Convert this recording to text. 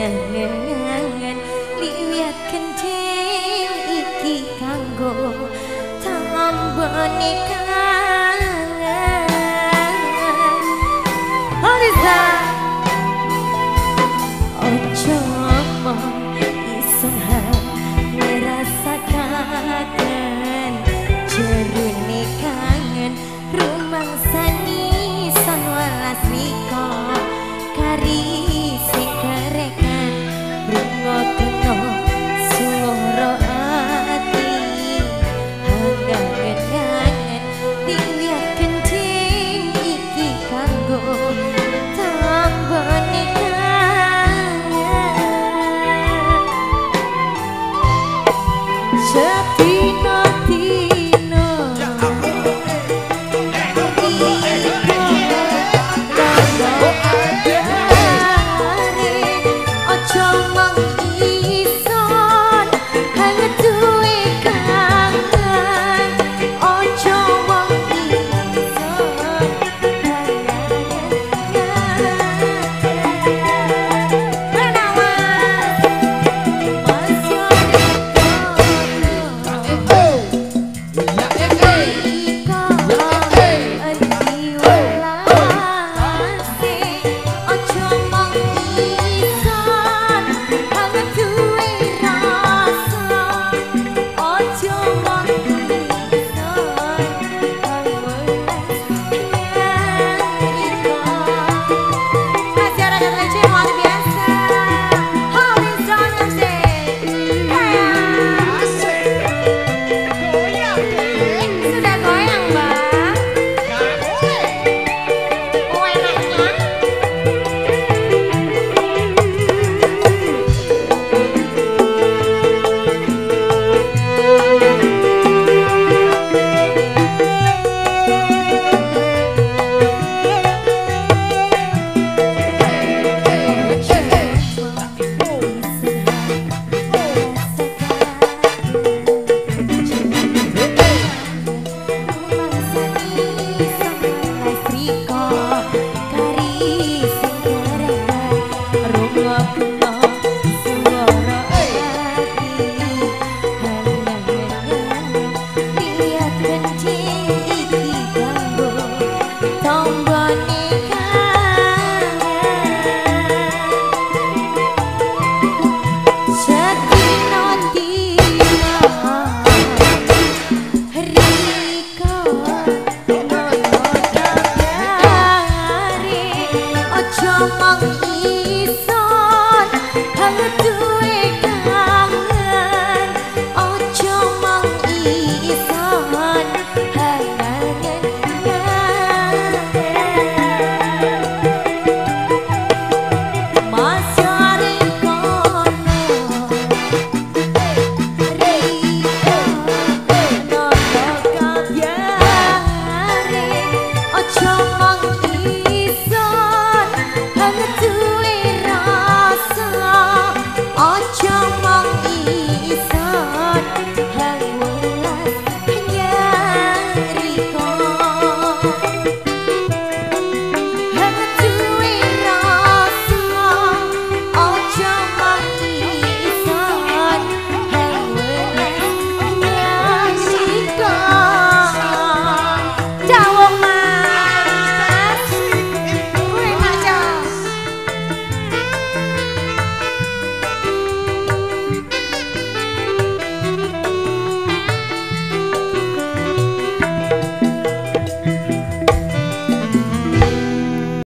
Hangan-hangan liwat kenting iki kanggo Tambah nikah